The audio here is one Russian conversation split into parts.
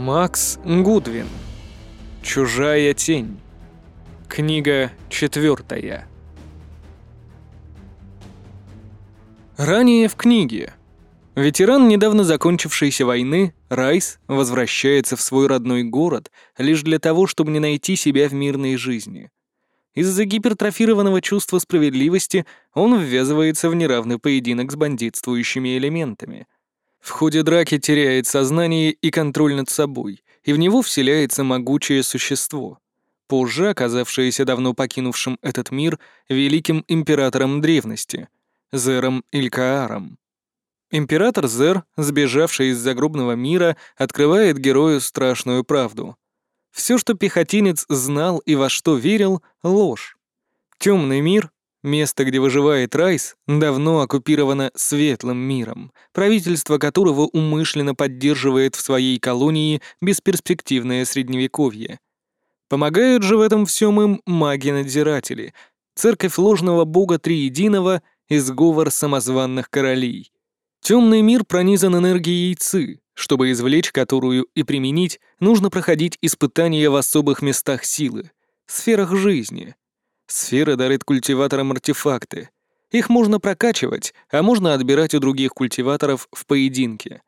Макс Гудвин. Чужая тень. Книга четвертая. Ранее в книге. Ветеран недавно закончившейся войны, Райс, возвращается в свой родной город лишь для того, чтобы не найти себя в мирной жизни. Из-за гипертрофированного чувства справедливости он ввязывается в неравный поединок с бандитствующими элементами. В ходе драки теряет сознание и контроль над собой, и в него вселяется могучее существо, позже оказавшееся давно покинувшим этот мир великим императором древности — Зером Илькааром. Император Зер, сбежавший из загробного мира, открывает герою страшную правду. Все, что пехотинец знал и во что верил — ложь. Темный мир, место, где выживает Райс, давно оккупировано светлым миром, правительство которого умышленно поддерживает в своей колонии бесперспективное средневековье. Помогают же в этом всем им маги-надзиратели, церковь ложного бога Триединого и сговор самозванных королей. Темный мир пронизан энергией Ци, чтобы извлечь которую и применить, нужно проходить испытания в особых местах силы, сферах жизни. Сфера дарит культиваторам артефакты. Их можно прокачивать, а можно отбирать у других культиваторов в поединке.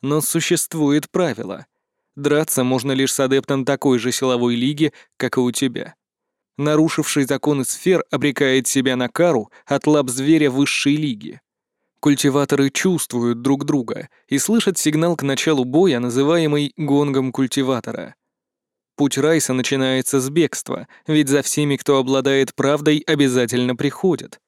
Но существует правило. Драться можно лишь с адептом такой же силовой лиги, как и у тебя нарушивший законы сфер, обрекает себя на кару от лап зверя высшей лиги. Культиваторы чувствуют друг друга и слышат сигнал к началу боя, называемый гонгом культиватора. Путь Райса начинается с бегства, ведь за всеми, кто обладает правдой, обязательно приходят.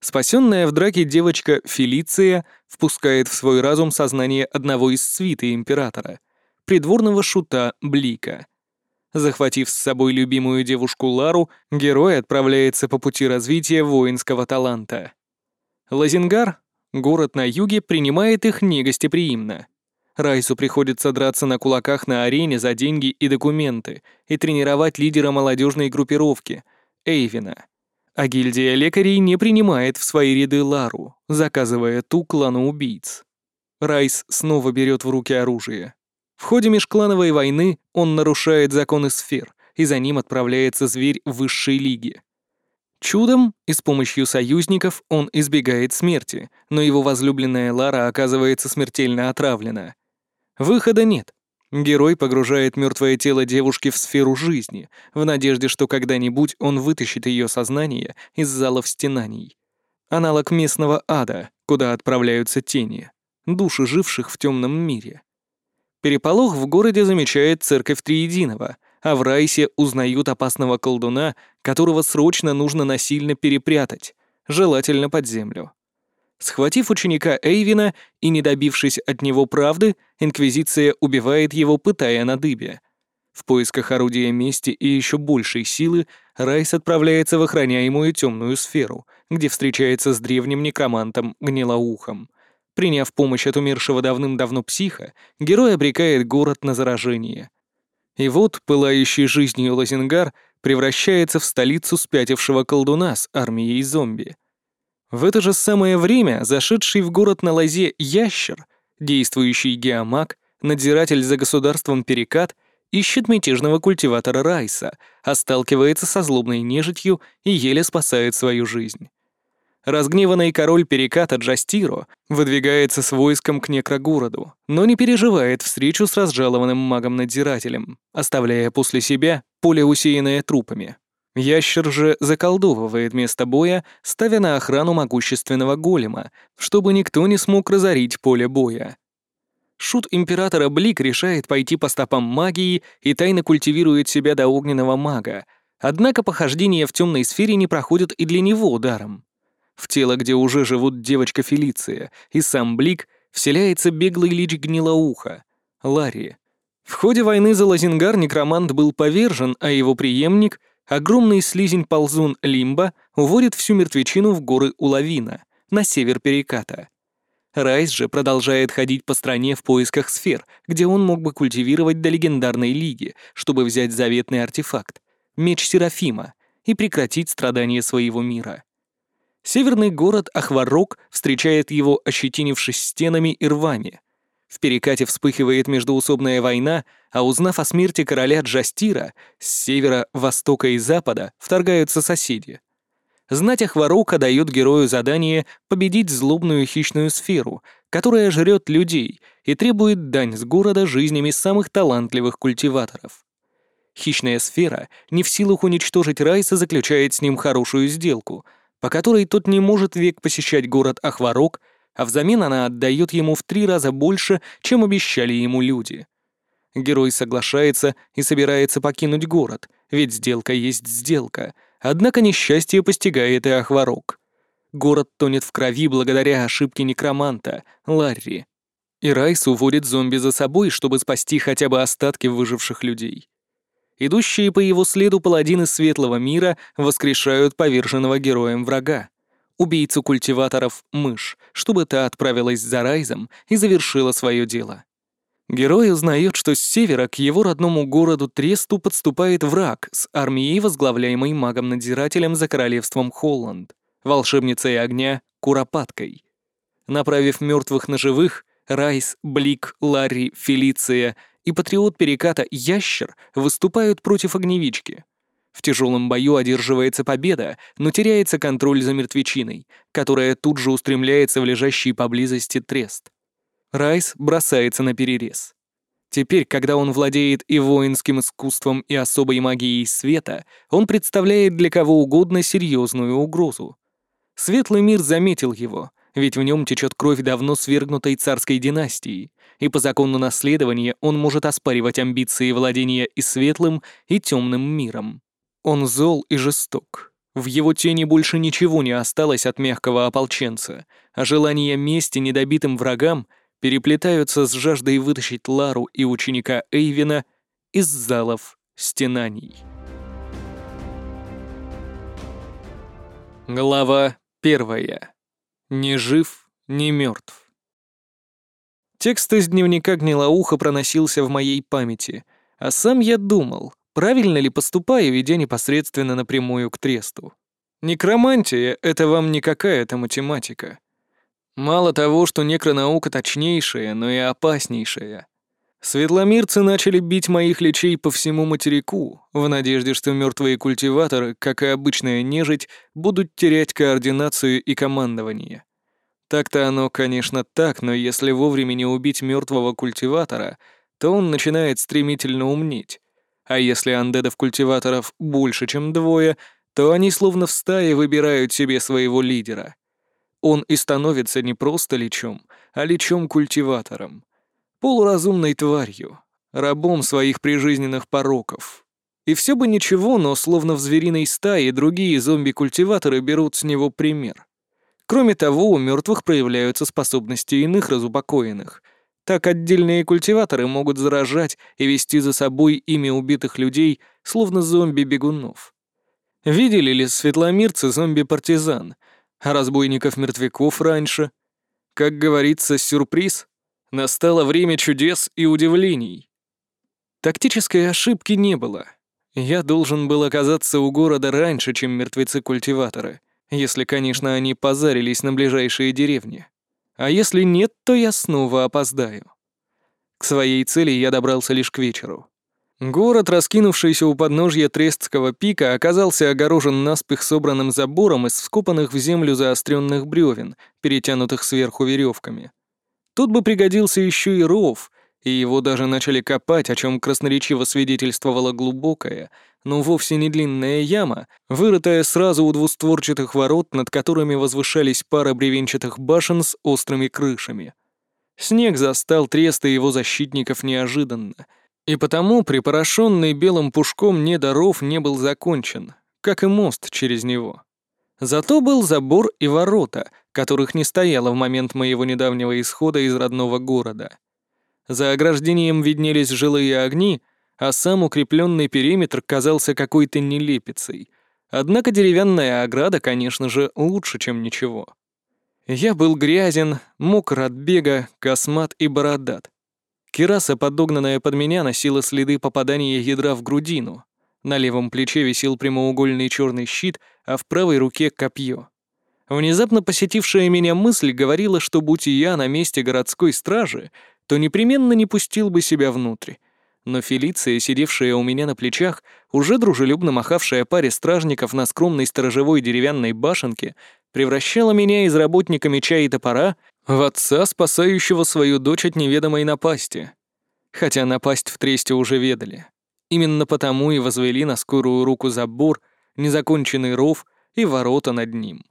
Спасенная в драке девочка Фелиция впускает в свой разум сознание одного из свиты императора, придворного шута Блика — Захватив с собой любимую девушку Лару, герой отправляется по пути развития воинского таланта. Лазингар, город на юге, принимает их негостеприимно. Райсу приходится драться на кулаках на арене за деньги и документы и тренировать лидера молодежной группировки — Эйвина. А гильдия лекарей не принимает в свои ряды Лару, заказывая ту клану убийц. Райс снова берет в руки оружие. В ходе межклановой войны он нарушает законы сфер, и за ним отправляется зверь высшей лиги. Чудом и с помощью союзников он избегает смерти, но его возлюбленная Лара оказывается смертельно отравлена. Выхода нет. Герой погружает мертвое тело девушки в сферу жизни, в надежде, что когда-нибудь он вытащит ее сознание из залов стенаний. Аналог местного ада, куда отправляются тени, души живших в темном мире. Переполох в городе замечает церковь Триединого, а в Райсе узнают опасного колдуна, которого срочно нужно насильно перепрятать, желательно под землю. Схватив ученика Эйвина и не добившись от него правды, Инквизиция убивает его, пытая на дыбе. В поисках орудия мести и еще большей силы Райс отправляется в охраняемую темную сферу, где встречается с древним некромантом Гнилоухом — Приняв помощь от умершего давным-давно психа, герой обрекает город на заражение. И вот пылающий жизнью Лазингар превращается в столицу спятившего колдуна с армией зомби. В это же самое время зашедший в город на лозе ящер, действующий геомаг, надзиратель за государством Перекат, ищет мятежного культиватора Райса, а сталкивается со злобной нежитью и еле спасает свою жизнь. Разгневанный король переката Джастиро выдвигается с войском к некрогороду, но не переживает встречу с разжалованным магом-надзирателем, оставляя после себя поле, усеянное трупами. Ящер же заколдовывает место боя, ставя на охрану могущественного голема, чтобы никто не смог разорить поле боя. Шут императора Блик решает пойти по стопам магии и тайно культивирует себя до огненного мага, однако похождения в темной сфере не проходят и для него даром. В тело, где уже живут девочка Фелиция, и сам Блик, вселяется беглый лич гнилоуха, Ларри. В ходе войны за Лазингар некромант был повержен, а его преемник, огромный слизень-ползун Лимба, уводит всю мертвечину в горы Улавина, на север Переката. Райс же продолжает ходить по стране в поисках сфер, где он мог бы культивировать до легендарной лиги, чтобы взять заветный артефакт — меч Серафима, и прекратить страдания своего мира. Северный город Ахварок встречает его, ощетинившись стенами и рвами. В перекате вспыхивает междуусобная война, а узнав о смерти короля Джастира, с севера, востока и запада вторгаются соседи. Знать Ахварока дает герою задание победить злобную хищную сферу, которая жрет людей и требует дань с города жизнями самых талантливых культиваторов. Хищная сфера не в силах уничтожить Райса заключает с ним хорошую сделку, по которой тот не может век посещать город Ахварок а взамен она отдает ему в три раза больше, чем обещали ему люди. Герой соглашается и собирается покинуть город, ведь сделка есть сделка, однако несчастье постигает и Ахварок. Город тонет в крови благодаря ошибке некроманта, Ларри. И Райс уводит зомби за собой, чтобы спасти хотя бы остатки выживших людей. Идущие по его следу паладины Светлого Мира воскрешают поверженного героем врага убийцу культиваторов мышь, чтобы та отправилась за Райзом и завершила свое дело. Герой узнает, что с севера к его родному городу Тресту подступает враг с армией, возглавляемой магом-надзирателем за королевством Холланд, волшебницей огня Куропаткой. Направив мертвых на живых, Райс, Блик, Ларри, Фелиция и патриот Переката Ящер выступают против огневички — в тяжелом бою одерживается победа, но теряется контроль за мертвечиной, которая тут же устремляется в лежащий поблизости трест. Райс бросается на перерез. Теперь, когда он владеет и воинским искусством, и особой магией света, он представляет для кого угодно серьезную угрозу. Светлый мир заметил его, ведь в нем течет кровь давно свергнутой царской династии, и по закону наследования он может оспаривать амбиции владения и светлым, и темным миром. Он зол и жесток. В его тени больше ничего не осталось от мягкого ополченца, а желания мести недобитым врагам переплетаются с жаждой вытащить Лару и ученика Эйвина из залов стенаний. Глава первая. Ни жив, ни мертв. Текст из дневника Гнилоуха проносился в моей памяти, а сам я думал, Правильно ли поступаю, идя непосредственно напрямую к тресту? Некромантия — это вам не какая-то математика. Мало того, что некронаука точнейшая, но и опаснейшая. Светломирцы начали бить моих лечей по всему материку, в надежде, что мертвые культиваторы, как и обычная нежить, будут терять координацию и командование. Так-то оно, конечно, так, но если вовремя не убить мертвого культиватора, то он начинает стремительно умнеть, а если андедов-культиваторов больше, чем двое, то они словно в стае выбирают себе своего лидера. Он и становится не просто лечом, а лечом-культиватором. Полуразумной тварью, рабом своих прижизненных пороков. И все бы ничего, но словно в звериной стае другие зомби-культиваторы берут с него пример. Кроме того, у мертвых проявляются способности иных разупокоенных — так отдельные культиваторы могут заражать и вести за собой ими убитых людей, словно зомби-бегунов. Видели ли светломирцы зомби-партизан, а разбойников-мертвяков раньше? Как говорится, сюрприз. Настало время чудес и удивлений. Тактической ошибки не было. Я должен был оказаться у города раньше, чем мертвецы-культиваторы, если, конечно, они позарились на ближайшие деревни. А если нет, то я снова опоздаю. К своей цели я добрался лишь к вечеру. Город, раскинувшийся у подножья Трестского пика, оказался огорожен наспех собранным забором из вскопанных в землю заостренных бревен, перетянутых сверху веревками. Тут бы пригодился еще и ров, и его даже начали копать, о чем красноречиво свидетельствовала глубокая, но вовсе не длинная яма, вырытая сразу у двустворчатых ворот, над которыми возвышались пара бревенчатых башен с острыми крышами. Снег застал треста его защитников неожиданно, и потому припорошенный белым пушком недоров не был закончен, как и мост через него. Зато был забор и ворота, которых не стояло в момент моего недавнего исхода из родного города. За ограждением виднелись жилые огни, а сам укрепленный периметр казался какой-то нелепицей. Однако деревянная ограда, конечно же, лучше, чем ничего. Я был грязен, мокр от бега, космат и бородат. Кираса, подогнанная под меня, носила следы попадания ядра в грудину. На левом плече висел прямоугольный черный щит, а в правой руке — копье. Внезапно посетившая меня мысль говорила, что будь я на месте городской стражи, то непременно не пустил бы себя внутрь. Но Фелиция, сидевшая у меня на плечах, уже дружелюбно махавшая паре стражников на скромной сторожевой деревянной башенке, превращала меня из работника меча и топора в отца, спасающего свою дочь от неведомой напасти. Хотя напасть в тресте уже ведали. Именно потому и возвели на скорую руку забор, незаконченный ров и ворота над ним.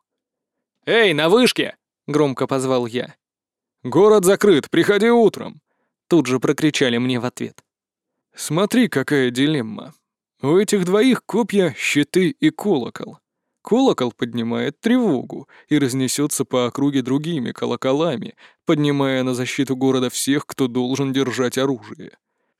«Эй, на вышке!» — громко позвал я. «Город закрыт, приходи утром!» Тут же прокричали мне в ответ. «Смотри, какая дилемма. У этих двоих копья, щиты и колокол. Колокол поднимает тревогу и разнесется по округе другими колоколами, поднимая на защиту города всех, кто должен держать оружие.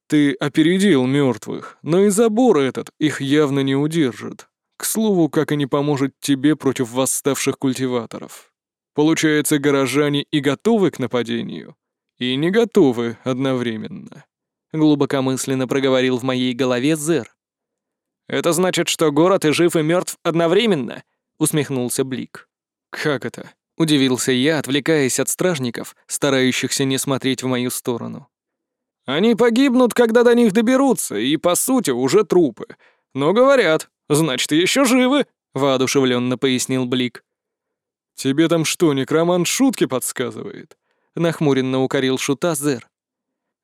Ты опередил мертвых, но и забор этот их явно не удержит. К слову, как и не поможет тебе против восставших культиваторов. Получается, горожане и готовы к нападению, и не готовы одновременно. Глубокомысленно проговорил в моей голове Зер. «Это значит, что город и жив, и мертв одновременно?» — усмехнулся Блик. «Как это?» — удивился я, отвлекаясь от стражников, старающихся не смотреть в мою сторону. «Они погибнут, когда до них доберутся, и, по сути, уже трупы. Но говорят, значит, еще живы», — воодушевленно пояснил Блик. «Тебе там что, некромант шутки подсказывает?» — нахмуренно укорил шута Зер.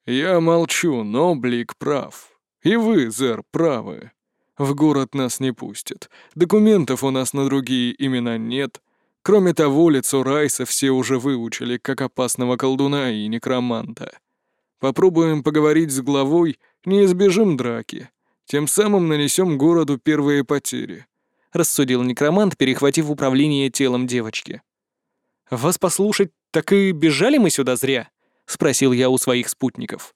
«Я молчу, но Блик прав. И вы, Зер, правы. В город нас не пустят. Документов у нас на другие имена нет. Кроме того, лицо Райса все уже выучили как опасного колдуна и некроманта. Попробуем поговорить с главой, не избежим драки. Тем самым нанесем городу первые потери», — рассудил некромант, перехватив управление телом девочки. «Вас послушать, так и бежали мы сюда зря?» — спросил я у своих спутников.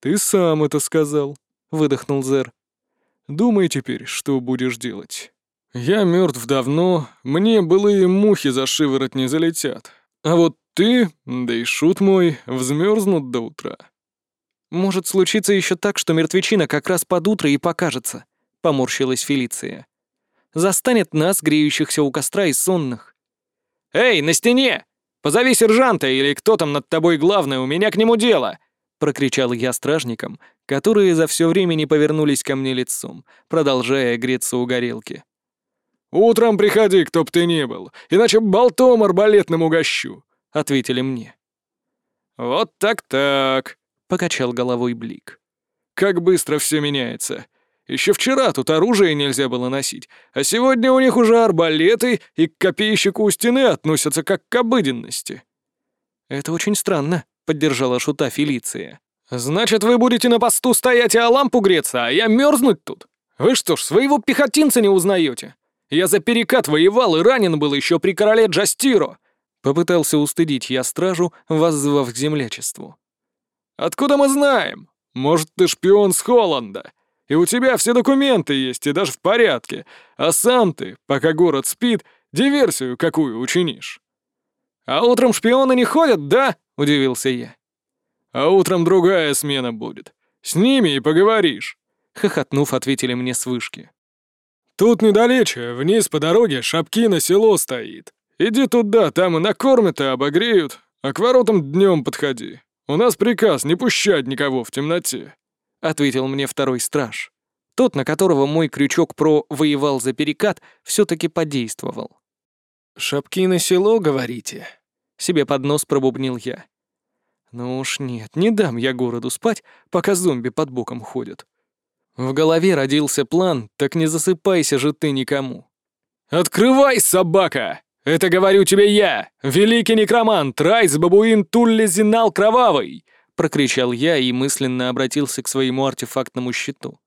«Ты сам это сказал», — выдохнул Зер. Думай теперь, что будешь делать. Я мертв давно, мне былые мухи за шиворот не залетят. А вот ты, да и шут мой, взмерзнут до утра. Может случиться еще так, что мертвечина как раз под утро и покажется, поморщилась Фелиция. Застанет нас, греющихся у костра и сонных. Эй, на стене! Позови сержанта или кто там над тобой главный, у меня к нему дело! прокричал я стражникам, которые за все время не повернулись ко мне лицом, продолжая греться у горелки. «Утром приходи, кто б ты ни был, иначе болтом арбалетным угощу», — ответили мне. «Вот так-так», — покачал головой Блик. «Как быстро все меняется. Еще вчера тут оружие нельзя было носить, а сегодня у них уже арбалеты и к копейщику у стены относятся как к обыденности». «Это очень странно», — поддержала шута Фелиция. «Значит, вы будете на посту стоять и о лампу греться, а я мерзнуть тут? Вы что ж, своего пехотинца не узнаете? Я за перекат воевал и ранен был еще при короле Джастиро!» Попытался устыдить я стражу, воззвав к землячеству. «Откуда мы знаем? Может, ты шпион с Холланда? И у тебя все документы есть, и даже в порядке. А сам ты, пока город спит, диверсию какую учинишь?» «А утром шпионы не ходят, да?» — удивился я. А утром другая смена будет. С ними и поговоришь», — хохотнув, ответили мне с вышки. «Тут недалече, вниз по дороге, шапки на село стоит. Иди туда, там и накормят, и обогреют, а к воротам днем подходи. У нас приказ не пущать никого в темноте», — ответил мне второй страж. Тот, на которого мой крючок про «воевал за перекат», все таки подействовал. «Шапки на село, говорите?» Себе под нос пробубнил я. Ну уж нет, не дам я городу спать, пока зомби под боком ходят. В голове родился план, так не засыпайся же ты никому. «Открывай, собака! Это говорю тебе я, великий некромант, Райс Бабуин Тулли Зинал Кровавый!» Прокричал я и мысленно обратился к своему артефактному щиту.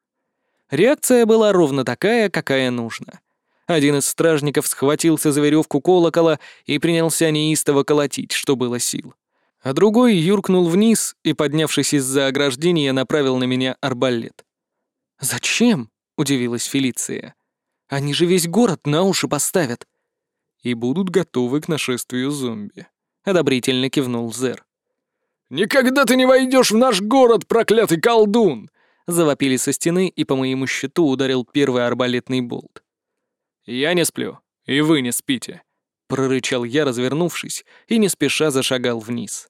Реакция была ровно такая, какая нужна. Один из стражников схватился за веревку колокола и принялся неистово колотить, что было сил а другой юркнул вниз и, поднявшись из-за ограждения, направил на меня арбалет. «Зачем?» — удивилась Фелиция. «Они же весь город на уши поставят». «И будут готовы к нашествию зомби», — одобрительно кивнул Зер. «Никогда ты не войдешь в наш город, проклятый колдун!» Завопили со стены, и по моему щиту ударил первый арбалетный болт. «Я не сплю, и вы не спите», — прорычал я, развернувшись, и не спеша зашагал вниз.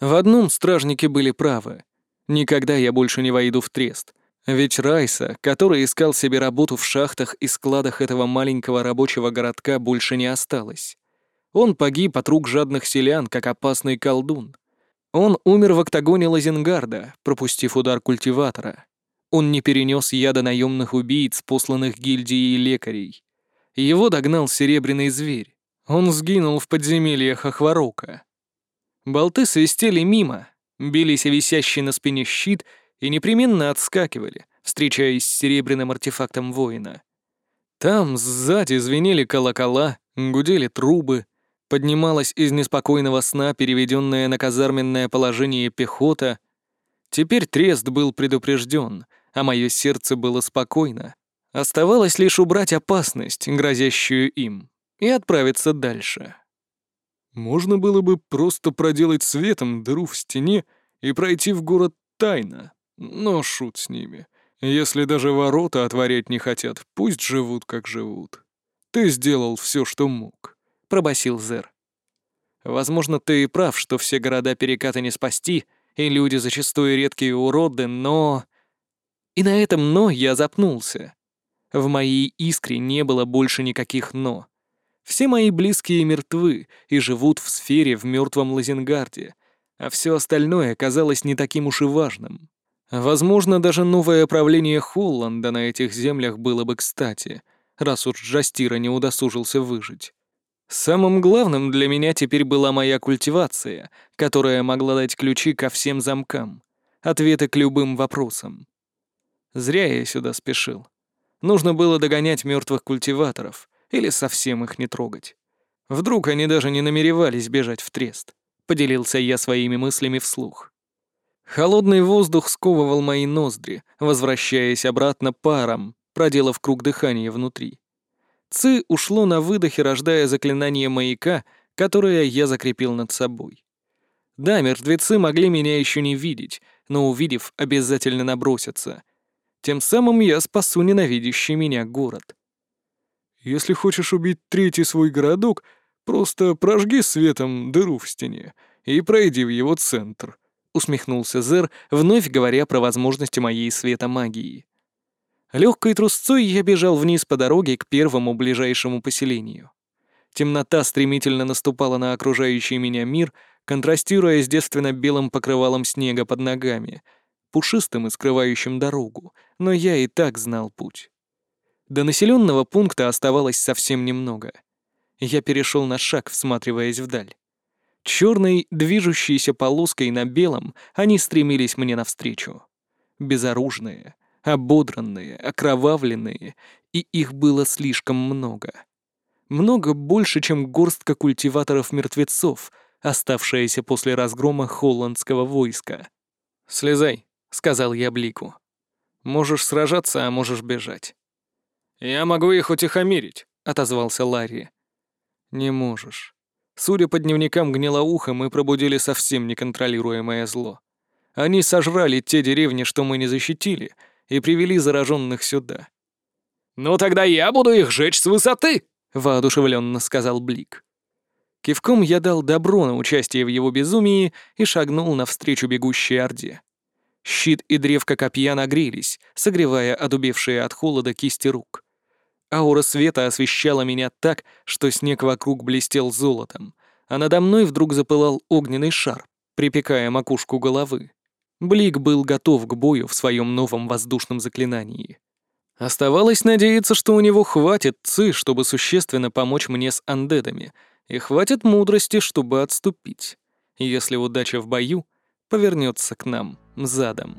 В одном стражники были правы. Никогда я больше не войду в трест. Ведь Райса, который искал себе работу в шахтах и складах этого маленького рабочего городка, больше не осталось. Он погиб от рук жадных селян, как опасный колдун. Он умер в октагоне Лазенгарда, пропустив удар культиватора. Он не перенес яда наемных убийц, посланных гильдией лекарей. Его догнал серебряный зверь. Он сгинул в подземельях Ахварока. Болты свистели мимо, бились о висящий на спине щит и непременно отскакивали, встречаясь с серебряным артефактом воина. Там сзади звенели колокола, гудели трубы, поднималась из неспокойного сна переведенная на казарменное положение пехота. Теперь трест был предупрежден, а мое сердце было спокойно. Оставалось лишь убрать опасность, грозящую им, и отправиться дальше. Можно было бы просто проделать светом дыру в стене и пройти в город тайно, но шут с ними. Если даже ворота отворять не хотят, пусть живут, как живут. Ты сделал все, что мог пробасил Зер. Возможно, ты и прав, что все города переката не спасти, и люди зачастую редкие уроды, но... И на этом «но» я запнулся. В моей искре не было больше никаких «но». Все мои близкие мертвы и живут в сфере в мертвом Лазенгарде, а все остальное казалось не таким уж и важным. Возможно, даже новое правление Холланда на этих землях было бы кстати, раз уж Джастира не удосужился выжить. Самым главным для меня теперь была моя культивация, которая могла дать ключи ко всем замкам, ответы к любым вопросам. Зря я сюда спешил. Нужно было догонять мертвых культиваторов или совсем их не трогать. Вдруг они даже не намеревались бежать в трест. Поделился я своими мыслями вслух. Холодный воздух сковывал мои ноздри, возвращаясь обратно паром, проделав круг дыхания внутри. Ци ушло на выдохе, рождая заклинание маяка, которое я закрепил над собой. Да, мертвецы могли меня еще не видеть, но увидев, обязательно набросятся. Тем самым я спасу ненавидящий меня город. Если хочешь убить третий свой городок, просто прожги светом дыру в стене и пройди в его центр, усмехнулся Зер, вновь говоря про возможности моей светомагии. Легкой трусцой я бежал вниз по дороге к первому ближайшему поселению. Темнота стремительно наступала на окружающий меня мир, контрастируя с девственно-белым покрывалом снега под ногами, пушистым и скрывающим дорогу, но я и так знал путь. До населенного пункта оставалось совсем немного. Я перешел на шаг, всматриваясь вдаль. Черной, движущейся полоской на белом, они стремились мне навстречу. Безоружные, ободранные, окровавленные, и их было слишком много. Много больше, чем горстка культиваторов-мертвецов, оставшаяся после разгрома холландского войска. «Слезай», — сказал я Блику. «Можешь сражаться, а можешь бежать». «Я могу их утихомирить», — отозвался Ларри. «Не можешь. Судя по дневникам гнилоуха, мы пробудили совсем неконтролируемое зло. Они сожрали те деревни, что мы не защитили, и привели зараженных сюда. «Ну тогда я буду их жечь с высоты!» — воодушевленно сказал Блик. Кивком я дал добро на участие в его безумии и шагнул навстречу бегущей орде. Щит и древко копья нагрелись, согревая одубевшие от холода кисти рук. Аура света освещала меня так, что снег вокруг блестел золотом, а надо мной вдруг запылал огненный шар, припекая макушку головы. Блик был готов к бою в своем новом воздушном заклинании. Оставалось надеяться, что у него хватит ци, чтобы существенно помочь мне с андедами, и хватит мудрости, чтобы отступить, если удача в бою повернется к нам задом.